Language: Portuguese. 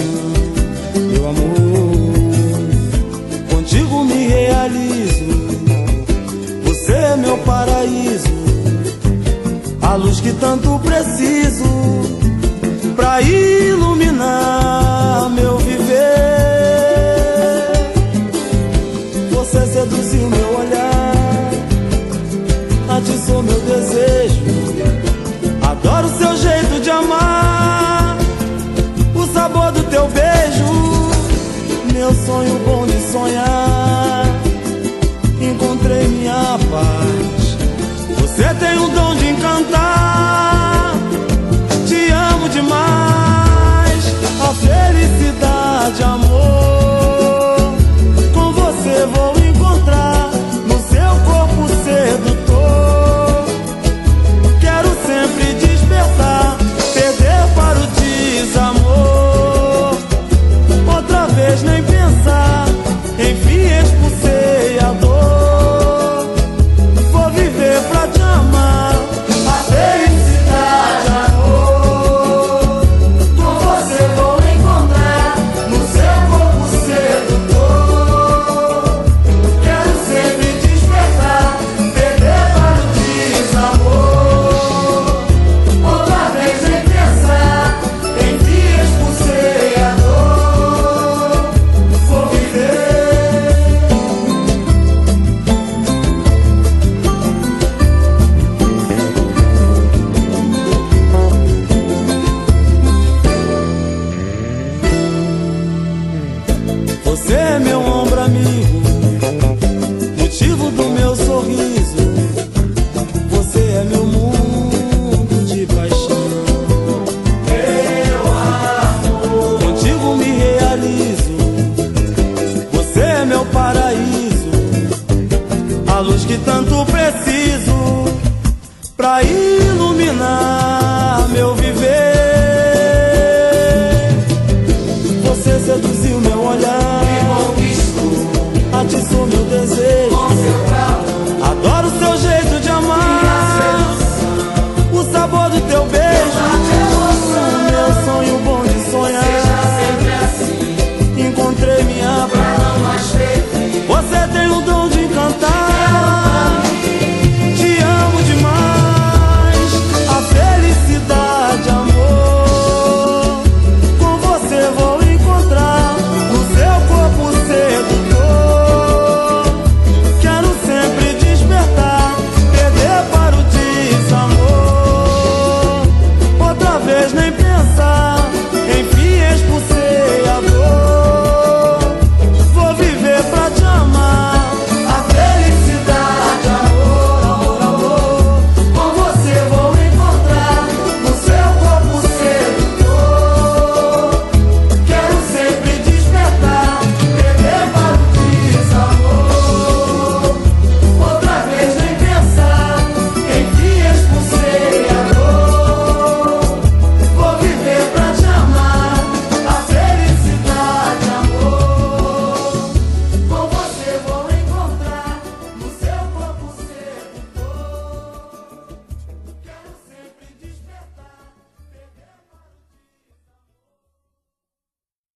meu amor. Contigo me realizo, você é meu paraíso, a luz que tanto preciso pra iluminar meu viver. Você seduziu meu olhar, atiçou meu desejo. Adoro seu jeito de amar, sonho bom de sonhar. Encontrei minha paz. Você tem o dom de encantar. Te amo demais. A felicidade, amor. A luz que tanto preciso pra iluminar